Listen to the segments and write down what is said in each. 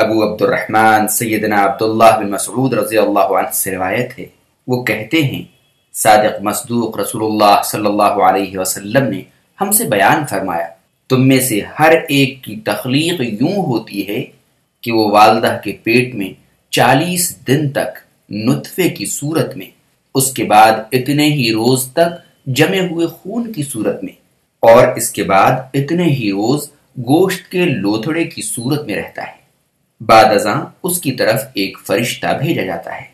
ابو عبد الرحمن سیدنا عبداللہ بن مسعود رضی اللہ عنہ سے روایت ہے۔ وہ کہتے ہیں، صادق مصدوق رسول اللہ صلی اللہ علیہ وسلم نے ہم سے بیان فرمایا، تم میں سے ہر ایک کی تخلیق یوں ہوتی ہے کہ وہ والدہ کے پیٹ میں چالیس دن تک نطفے کی صورت میں، اس کے بعد اتنے ہی روز تک جمے ہوئے خون کی صورت میں، اور اس کے بعد اتنے ہی روز گوشت کے لوتھڑے کی صورت میں رہتا ہے۔ بعد ازاں اس کی طرف ایک فرشتہ بھیجا جاتا ہے۔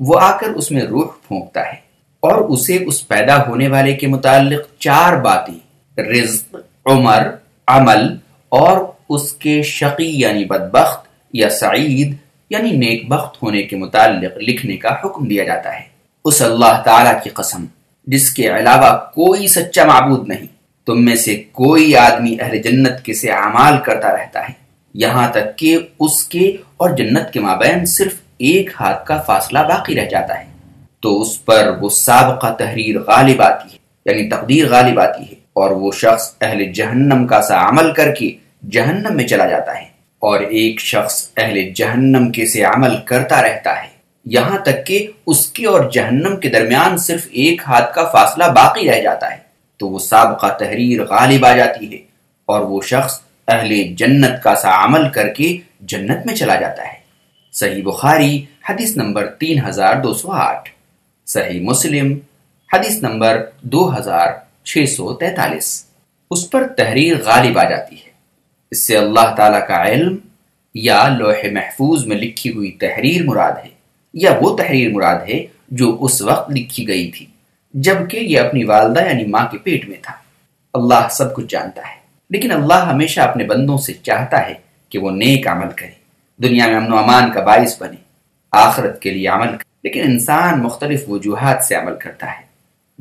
وہ آ کر اس میں روح پھونکتا ہے اور اسے اس پیدا ہونے والے کے متعلق چار باتیں رزق، عمر، عمل اور اس کے شقی یعنی بدبخت یا سعید یعنی نیک بخت ہونے کے متعلق لکھنے کا حکم دیا جاتا ہے۔ اس اللہ تعالی کی قسم، جس کے علاوہ کوئی سچا معبود نہیں، تم میں سے کوئی آدمی اہل جنت کے سے اعمال کرتا رہتا ہے۔ یہاں تک کہ اس کے اور جنت کے مابین صرف ایک ہاتھ کا فاصلہ باقی رہ جاتا ہے۔ تو اس پر وہ سابقہ تحریر غالب آتی ہے یعنی تقدیر غالب آتی ہے، اور وہ شخص اہل جہنم کا سا عمل کر کے جہنم میں چلا جاتا ہے۔ اور ایک شخص اہل جہنم کے سے عمل کرتا رہتا ہے۔ یہاں تک کہ اس کے اور جہنم کے درمیان صرف ایک ہاتھ کا فاصلہ باقی رہ جاتا ہے۔ تو وہ سابقہ تحریر غالب آ جاتی ہے، اور وہ شخص اہل جنت کا سا عمل کر کے جنت میں چلا جاتا ہے۔ صحیح بخاری حدیث نمبر تین ہزار دو سو آٹھ۔ صحیح مسلم حدیث نمبر دو ہزار چھ سو تینتالیس۔ اس پر تحریر غالب آ جاتی ہے۔ اس سے اللہ تعالی کا علم یا لوح محفوظ میں لکھی ہوئی تحریر مراد ہے، یا وہ تحریر مراد ہے جو اس وقت لکھی گئی تھی جبکہ یہ اپنی والدہ یعنی ماں کے پیٹ میں تھا۔ اللہ سب کچھ جانتا ہے۔ لیکن اللہ ہمیشہ اپنے بندوں سے چاہتا ہے کہ وہ نیک عمل کرے دنیا میں امن و امان کا باعث بنے، آخرت کے لیے عمل کرے لیکن انسان مختلف وجوہات سے عمل کرتا ہے۔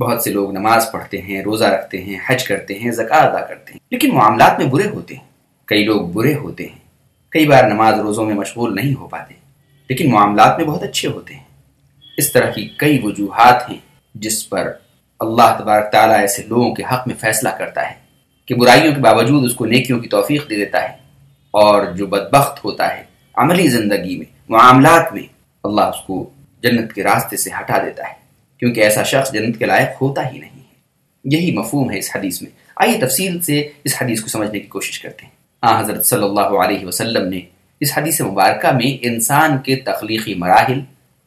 بہت سے لوگ نماز پڑھتے ہیں، روزہ رکھتے ہیں، حج کرتے ہیں زکات ادا کرتے ہیں۔ لیکن معاملات میں برے ہوتے ہیں۔ کئی لوگ برے ہوتے ہیں۔ کئی بار نماز روزوں میں مشغول نہیں ہو پاتے۔ لیکن معاملات میں بہت اچھے ہوتے ہیں۔ اس طرح کی کئی وجوہات ہیں جس پر اللہ تبارک تعالیٰ ایسے لوگوں کے حق میں فیصلہ کرتا ہے۔ کہ برائیوں کے باوجود اس کو نیکیوں کی توفیق دے دیتا ہے اور جو بدبخت ہوتا ہے عملی زندگی میں، معاملات میں، اللہ اس کو جنت کے راستے سے ہٹا دیتا ہے، کیونکہ ایسا شخص جنت کے لائق ہوتا ہی نہیں ہے۔ یہی مفہوم ہے اس حدیث میں۔ آئیے تفصیل سے اس حدیث کو سمجھنے کی کوشش کرتے ہیں۔ آ، حضرت صلی اللہ علیہ وسلم نے اس حدیث مبارکہ میں انسان کے تخلیقی مراحل،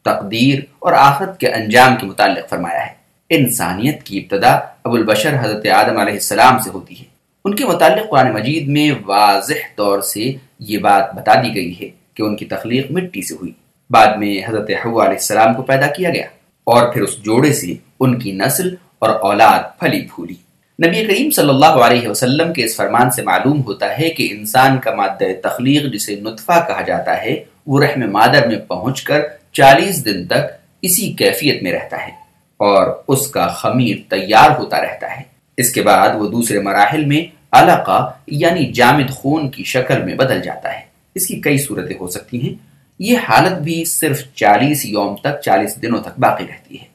تقدیر اور آخرت کے انجام کے متعلق فرمایا ہے۔ انسانیت کی ابتدا ابو البشر حضرت آدم علیہ السلام سے ہوتی ہے۔ ان کے متعلق قرآن مجید میں واضح طور سے یہ بات بتا دی گئی ہے کہ ان کی تخلیق مٹی سے ہوئی۔ بعد میں حضرت حوا علیہ السلام کو پیدا کیا گیا اور پھر اس جوڑے سے ان کی نسل اور اولاد پھلی پھولی۔ نبی کریم صلی اللہ علیہ وسلم کے اس فرمان سے معلوم ہوتا ہے کہ انسان کا مادہ تخلیق جسے نطفہ کہا جاتا ہے، وہ رحم مادر میں پہنچ کر چالیس دن تک اسی کیفیت میں رہتا ہے اور اس کا خمیر تیار ہوتا رہتا ہے۔ اس کے بعد وہ دوسرے مراحل میں علقہ یعنی جامد خون کی شکل میں بدل جاتا ہے۔ اس کی کئی صورتیں ہو سکتی ہیں۔ یہ حالت بھی صرف چالیس یوم تک، چالیس دنوں تک باقی رہتی ہے۔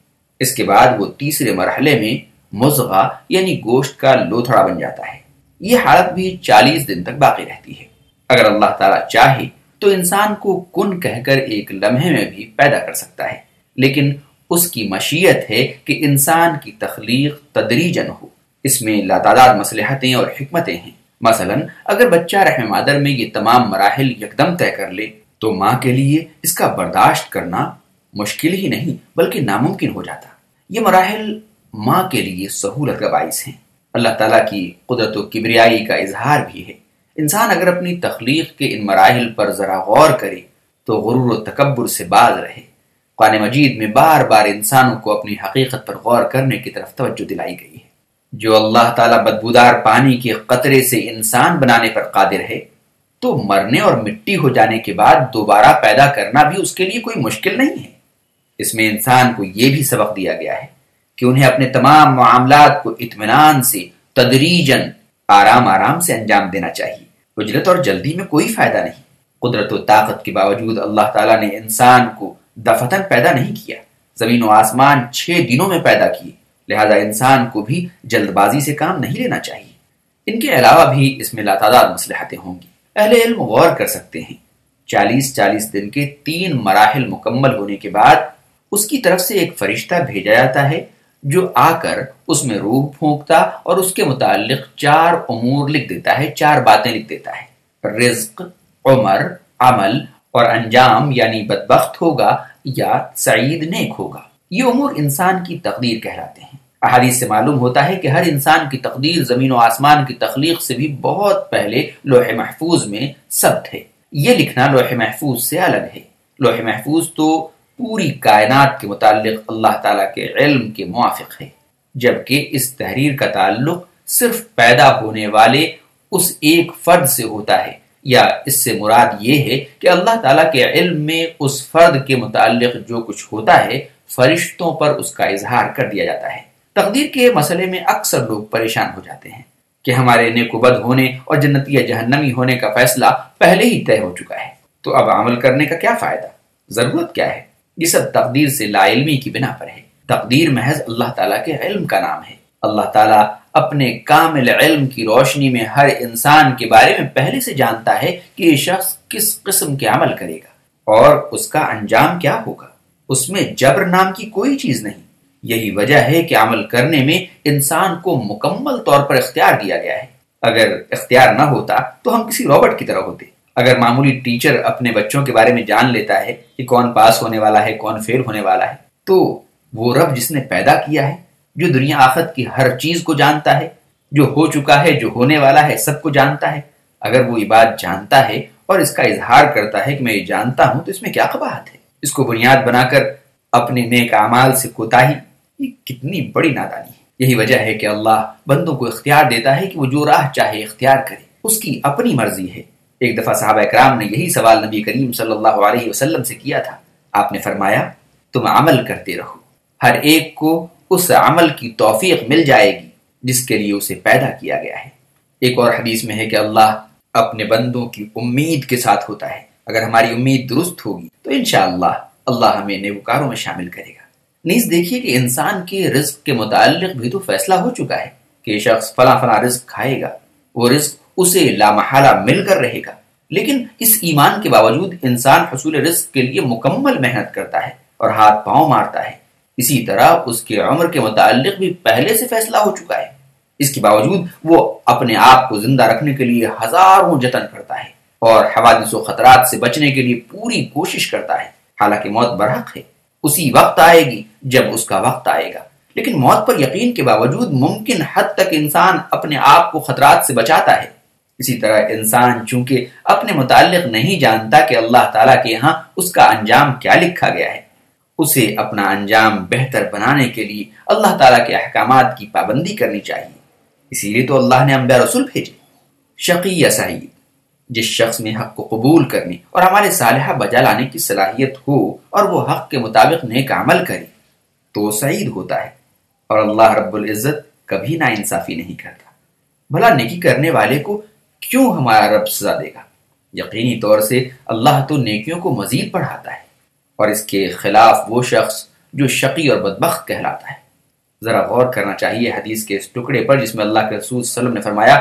اس کے بعد وہ تیسرے مرحلے میں مزغہ یعنی گوشت کا لوتھڑا بن جاتا ہے۔ یہ حالت بھی چالیس دن تک باقی رہتی ہے۔ اگر اللہ تعالیٰ چاہے تو انسان کو کن کہہ کر ایک لمحے میں بھی پیدا کر سکتا ہے۔ لیکن اس کی مشیت ہے کہ انسان کی تخلیق تدریجن ہو۔ اس میں لاتعداد مسلحتیں اور حکمتیں ہیں۔ مثلا، اگر بچہ رحم مادر میں یہ تمام مراحل یکدم طے کر لے، تو ماں کے لیے اس کا برداشت کرنا مشکل ہی نہیں، بلکہ ناممکن ہو جاتا۔ یہ مراحل ماں کے لیے سہولت کا باعث ہیں۔ اللہ تعالیٰ کی قدرت و کبریائی کا اظہار بھی ہے۔ انسان اگر اپنی تخلیق کے ان مراحل پر ذرا غور کرے، تو غرور و تکبر سے باز رہے۔ قرآن مجید میں بار بار انسانوں کو اپنی حقیقت پر غور کرنے کی طرف توجہ دلائی گئی ہے۔ جو اللہ تعالیٰ بدبودار پانی کے قطرے سے انسان بنانے پر قادر ہے، تو مرنے اور مٹی ہو جانے کے بعد دوبارہ پیدا کرنا بھی اس کے لیے کوئی مشکل نہیں ہے۔ اس میں انسان کو یہ بھی سبق دیا گیا ہے کہ انہیں اپنے تمام معاملات کو اطمینان سے تدریجن آرام آرام سے انجام دینا چاہیے۔ اجرت اور جلدی میں کوئی فائدہ نہیں۔ قدرت و طاقت کے باوجود اللہ تعالیٰ نے انسان کو دفتن پیدا نہیں کیا۔ زمین و آسمان چھ دنوں میں پیدا کیے۔ لہذا انسان کو بھی جلد بازی سے کام نہیں لینا چاہیے۔ ان کے علاوہ بھی اس میں لاتعداد مسلحتیں ہوں گی۔ اہل علم غور کر سکتے ہیں۔ چالیس چالیس دن کے تین مراحل مکمل ہونے کے بعد اس کی طرف سے ایک فرشتہ بھیجا جاتا ہے جو آ کر اس میں روح پھونکتا اور اس کے متعلق چار امور لکھ دیتا ہے، چار باتیں لکھ دیتا ہے۔ رزق، عمر، عمل اور انجام یعنی بدبخت ہوگا یا سعید نیک ہوگا۔ یہ امور انسان کی تقدیر کہلاتے ہیں۔ احادیث سے معلوم ہوتا ہے کہ ہر انسان کی تقدیر زمین و آسمان کی تخلیق سے بھی بہت پہلے لوح محفوظ میں سب تھے یہ لکھنا لوح محفوظ سے الگ ہے۔ لوح محفوظ تو پوری کائنات کے متعلق اللہ تعالیٰ کے علم کے موافق ہے۔ جبکہ اس تحریر کا تعلق صرف پیدا ہونے والے اس ایک فرد سے ہوتا ہے۔ یا اس سے مراد یہ ہے کہ اللہ تعالیٰ کے علم میں اس فرد کے متعلق جو کچھ ہوتا ہے، فرشتوں پر اس کا اظہار کر دیا جاتا ہے۔ تقدیر کے مسئلے میں اکثر لوگ پریشان ہو جاتے ہیں کہ ہمارے نیک بد ہونے اور جنتی یا جہنمی ہونے کا فیصلہ پہلے ہی طے ہو چکا ہے۔ تو اب عمل کرنے کا کیا فائدہ؟ ضرورت کیا ہے؟ یہ سب تقدیر سے لا علمی کی بنا پر ہے۔ تقدیر محض اللہ تعالیٰ کے علم کا نام ہے۔ اللہ تعالیٰ اپنے کامل علم کی روشنی میں ہر انسان کے بارے میں پہلے سے جانتا ہے کہ یہ شخص کس قسم کے عمل کرے گا۔ اور اس کا انجام کیا ہوگا؟ اس میں جبر نام کی کوئی چیز نہیں۔ یہی وجہ ہے کہ عمل کرنے میں انسان کو مکمل طور پر اختیار دیا گیا ہے۔ اگر اختیار نہ ہوتا تو ہم کسی روبٹ کی طرح ہوتے۔ اگر معمولی ٹیچر اپنے بچوں کے بارے میں جان لیتا ہے کہ کون پاس ہونے والا ہے، کون فیل ہونے والا ہے، تو وہ رب جس نے پیدا کیا ہے، جو دنیا آخت کی ہر چیز کو جانتا ہے، جو ہو چکا ہے، جو ہونے والا ہے، سب کو جانتا ہے۔ اگر وہ یہ بات جانتا ہے اور اس کا اظہار کرتا ہے کہ میں یہ جانتا ہوں، تو اس میں کیا قباحت ہے؟ اس کو بنیاد بنا کر اپنے نیک اعمال سے کوتاہی یہ کتنی بڑی نادانی ہے۔ یہی وجہ ہے کہ اللہ بندوں کو اختیار دیتا ہے کہ وہ جو راہ چاہے اختیار کرے۔ اس کی اپنی مرضی ہے۔ ایک دفعہ صحابہ اکرام نے یہی سوال نبی کریم صلی اللہ علیہ وسلم سے کیا تھا۔ آپ نے فرمایا، تم عمل کرتے رہو۔ ہر ایک کو اس عمل کی توفیق مل جائے گی جس کے لیے اسے پیدا کیا گیا ہے۔ ایک اور حدیث میں ہے کہ اللہ اپنے بندوں کی امید کے ساتھ ہوتا ہے۔ اگر ہماری امید درست ہوگی تو انشاءاللہ اللہ ہمیں نیوکاروں میں شامل کرے گا۔ نیز دیکھیے کہ انسان کے رزق کے متعلق بھی تو فیصلہ ہو چکا ہے کہ شخص فلاں فلاں رزق کھائے گا، وہ رزق اسے لامحالہ مل کر رہے گا۔ لیکن اس ایمان کے باوجود انسان حصول رزق کے لیے مکمل محنت کرتا ہے اور ہاتھ پاؤں مارتا ہے۔ اسی طرح اس کے عمر کے متعلق بھی پہلے سے فیصلہ ہو چکا ہے۔ اس کے باوجود وہ اپنے آپ کو زندہ رکھنے کے لیے ہزاروں جتن کرتا ہے اور حوادث و خطرات سے بچنے کے لیے پوری کوشش کرتا ہے۔ حالانکہ موت برحق ہے۔ اسی وقت آئے گی جب اس کا وقت آئے گا۔ لیکن موت پر یقین کے باوجود ممکن حد تک انسان اپنے آپ کو خطرات سے بچاتا ہے۔ اسی طرح انسان چونکہ اپنے متعلق نہیں جانتا کہ اللہ تعالیٰ کے یہاں اس کا انجام کیا لکھا گیا ہے۔ اسے اپنا انجام بہتر بنانے کے لیے اللہ تعالیٰ کے احکامات کی پابندی کرنی چاہیے۔ اسی لیے تو اللہ نے انبیاء رسول بھیجے۔ شقی یا سعید، جس شخص میں حق کو قبول کرنے اور ہمارے صالحہ بجا لانے کی صلاحیت ہو اور وہ حق کے مطابق نیک عمل کرے۔ تو سعید ہوتا ہے اور اللہ رب العزت کبھی نا انصافی نہیں کرتا۔ بھلا نیکی کرنے والے کو کیوں ہمارا رب سزا دے گا؟ یقینی طور سے اللہ تو نیکیوں کو مزید بڑھاتا ہے اور اس کے خلاف وہ شخص جو شقی اور بدبخت کہلاتا ہے۔ ذرا غور کرنا چاہیے حدیث کے اس ٹکڑے پر جس میں اللہ کے رسول صلی اللہ علیہ وسلم نے فرمایا،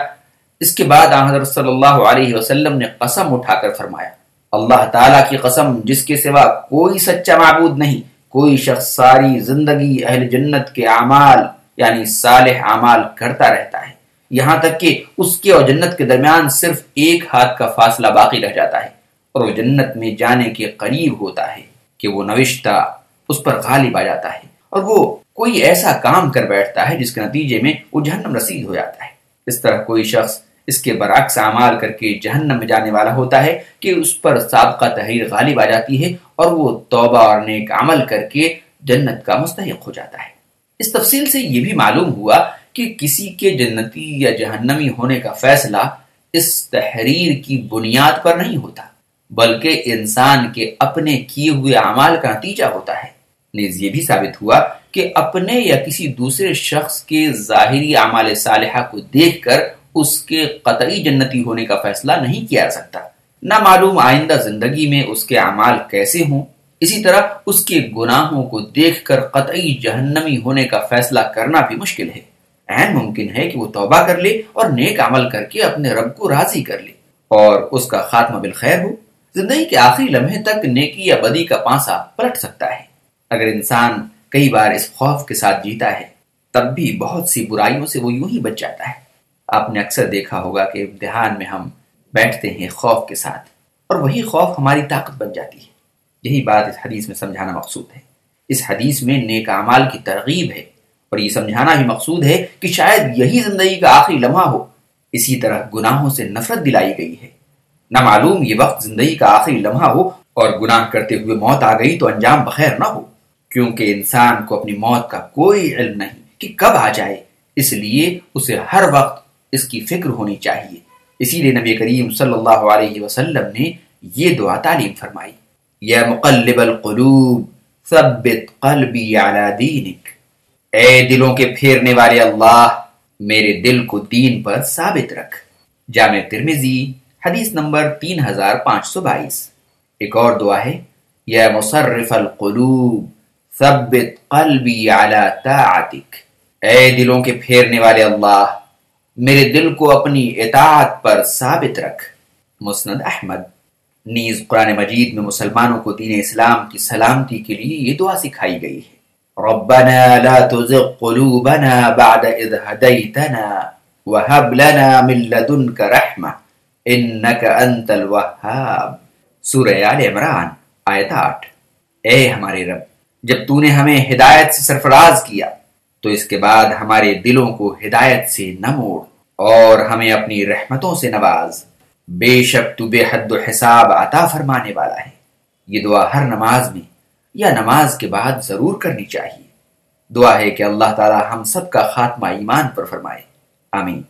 اس کے بعد حضرت صلی اللہ علیہ وسلم نے قسم اٹھا کر فرمایا، اللہ تعالیٰ کی قسم جس کے سوا کوئی سچا معبود نہیں کوئی شخص ساری زندگی اہل جنت کے اعمال یعنی صالح اعمال کرتا رہتا ہے۔ یہاں تک کہ اس کے اور جنت کے درمیان صرف ایک ہاتھ کا فاصلہ باقی رہ جاتا ہے اور وہ جنت میں جانے کے قریب ہوتا ہے کہ وہ نوشتہ اس پر غالب آ جاتا ہے اور وہ کوئی ایسا کام کر بیٹھتا ہے جس کے نتیجے میں وہ جہنم رسید ہو جاتا ہے۔ اس طرح کوئی شخص اس کے برعکس اعمال کر کے جہنم میں جانے والا ہوتا ہے کہ اس پر سابقہ تحریر غالب آ جاتی ہے اور وہ توبہ اور نیک عمل کر کے جنت کا مستحق ہو جاتا ہے۔ اس تفصیل سے یہ بھی معلوم ہوا کہ کسی کے جنتی یا جہنمی ہونے کا فیصلہ اس تحریر کی بنیاد پر نہیں ہوتا، بلکہ انسان کے اپنے کیے ہوئے اعمال کا نتیجہ ہوتا ہے۔ نیز یہ بھی ثابت ہوا کہ اپنے یا کسی دوسرے شخص کے ظاہری اعمال صالحہ کو دیکھ کر اس کے قطعی جنتی ہونے کا فیصلہ نہیں کیا جا سکتا۔ نہ معلوم آئندہ زندگی میں اس کے اعمال کیسے ہوں؟ اسی طرح اس کے گناہوں کو دیکھ کر قطعی جہنمی ہونے کا فیصلہ کرنا بھی مشکل ہے۔ این ممکن ہے کہ وہ توبہ کر لے اور نیک عمل کر کے اپنے رب کو راضی کر لے۔ اور اس کا خاتمہ بالخیر ہو۔ زندگی کے آخری لمحے تک نیکی یا بدی کا پانسا پلٹ سکتا ہے۔ اگر انسان کئی بار اس خوف کے ساتھ جیتا ہے، تب بھی بہت سی برائیوں سے وہ یوں ہی بچ جاتا ہے۔ آپ نے اکثر دیکھا ہوگا کہ امتحان میں ہم بیٹھتے ہیں خوف کے ساتھ اور وہی خوف ہماری طاقت بن جاتی ہے۔ یہی بات اس حدیث میں سمجھانا مقصود ہے۔ اس حدیث میں نیک اعمال کی ترغیب ہے اور یہ سمجھانا بھی مقصود ہے کہ شاید یہی زندگی کا آخری لمحہ ہو۔ اسی طرح گناہوں سے نفرت دلائی گئی ہے۔ نہ معلوم یہ وقت زندگی کا آخری لمحہ ہو اور گناہ کرتے ہوئے موت آ گئی تو انجام بخیر نہ ہو۔ کیونکہ انسان کو اپنی موت کا کوئی علم نہیں کہ کب آ جائے، اس لیے اسے ہر وقت اس کی فکر ہونی چاہیے۔ اسی لیے نبی کریم صلی اللہ علیہ وسلم نے یہ دعا تعلیم فرمائی۔ یا مقلب القلوب، ثبت قلبی علی دینک۔ اے دلوں کے پھیرنے والے اللہ، میرے دل کو دین پر ثابت رکھ۔ جامع ترمیزی حدیث نمبر تین ہزار پانچ سو بائیس۔ ایک اور دعا ہے، یا مصرف القلوب، ثبت قلبی علی طاعتک۔ اے دلوں کے پھیرنے والے اللہ میرے دل کو اپنی اطاعت پر ثابت رکھ۔ مسند احمد۔ نیز قرآن مجید میں مسلمانوں کو دین اسلام کی سلامتی کے لیے یہ دعا سکھائی گئی ہے۔ ربنا لا تزغ قلوبنا بعد اذ هديتنا وهب لنا من لدنك رحمة انك انت الوهاب سورہ آل عمران، آیت آٹھ۔ اے ہمارے رب، جب تو نے ہمیں ہدایت سے سرفراز کیا، تو اس کے بعد ہمارے دلوں کو ہدایت سے نہ موڑ۔ اور ہمیں اپنی رحمتوں سے نواز۔ بے شک تو بے حد و حساب عطا فرمانے والا ہے۔ یہ دعا ہر نماز میں یا نماز کے بعد ضرور کرنی چاہیے۔ دعا ہے کہ اللہ تعالی ہم سب کا خاتمہ ایمان پر فرمائے۔ آمین۔